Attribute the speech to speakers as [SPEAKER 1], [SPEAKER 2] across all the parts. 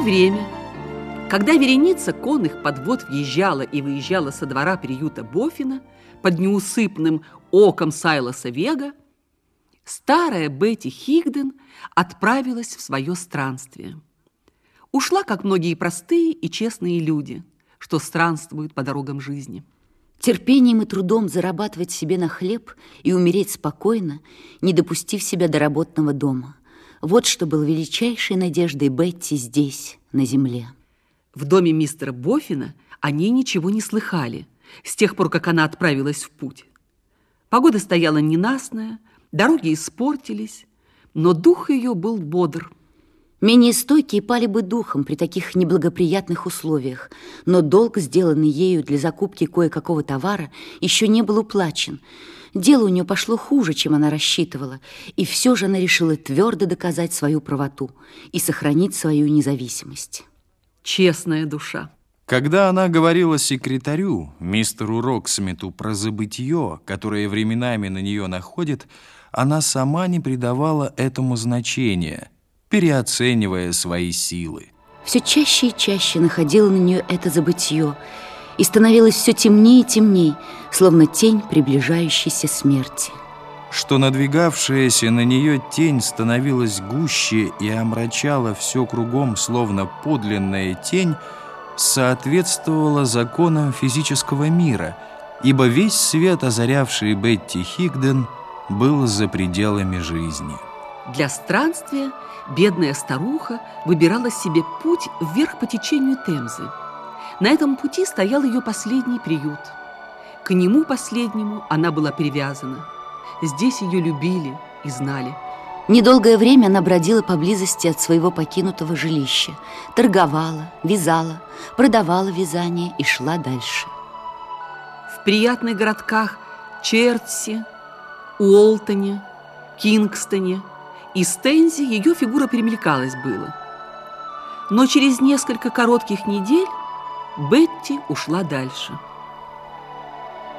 [SPEAKER 1] Время. Когда вереница конных подвод въезжала и выезжала со двора приюта Бофина под неусыпным оком Сайлоса Вега, старая Бетти Хигден отправилась в свое странствие. Ушла, как многие простые и честные люди, что странствуют по дорогам жизни.
[SPEAKER 2] Терпением и трудом зарабатывать себе на хлеб и умереть спокойно, не допустив себя до работного дома. Вот что был величайшей надеждой Бетти здесь, на земле.
[SPEAKER 1] В доме мистера Бофина они ничего не слыхали с тех пор, как она отправилась в путь. Погода стояла ненастная, дороги испортились, но дух ее был бодр –
[SPEAKER 2] Менее стойкие пали бы духом при таких неблагоприятных условиях, но долг, сделанный ею для закупки кое-какого товара, еще не был уплачен. Дело у нее пошло хуже, чем она рассчитывала, и все же она решила твердо доказать свою правоту и сохранить свою независимость.
[SPEAKER 1] Честная душа.
[SPEAKER 3] Когда она говорила секретарю, мистеру Роксмиту, про забытье, которое временами на нее находит, она сама не придавала этому значения – переоценивая свои силы.
[SPEAKER 2] Все чаще и чаще находило на нее это забытье, и становилось все темнее и темнее, словно тень приближающейся смерти.
[SPEAKER 3] Что надвигавшаяся на нее тень становилась гуще и омрачала все кругом, словно подлинная тень, соответствовала законам физического мира, ибо весь свет, озарявший Бетти Хигден, был за пределами жизни.
[SPEAKER 1] Для странствия бедная старуха выбирала себе путь вверх по течению Темзы. На этом пути стоял ее последний приют. К нему последнему она была привязана. Здесь ее любили и знали.
[SPEAKER 2] Недолгое время она бродила поблизости от своего покинутого жилища, торговала, вязала, продавала вязание и шла дальше.
[SPEAKER 1] В приятных городках Чертси, Уолтоне, Кингстоне – и Стензи ее фигура перемелькалась было. Но через несколько коротких недель Бетти ушла дальше.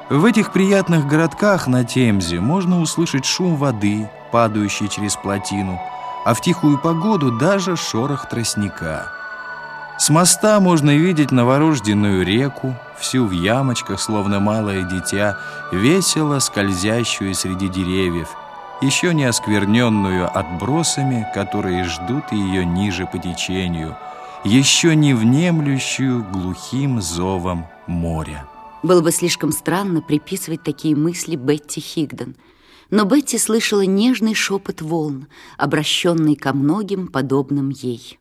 [SPEAKER 3] В этих приятных городках на Темзе можно услышать шум воды, падающей через плотину, а в тихую погоду даже шорох тростника. С моста можно видеть новорожденную реку, всю в ямочках, словно малое дитя, весело скользящую среди деревьев, еще не оскверненную отбросами, которые ждут ее ниже по течению, еще не внемлющую глухим зовом моря.
[SPEAKER 2] Было бы слишком странно приписывать такие мысли Бетти Хигден, но Бетти слышала нежный шепот волн, обращенный ко многим подобным ей.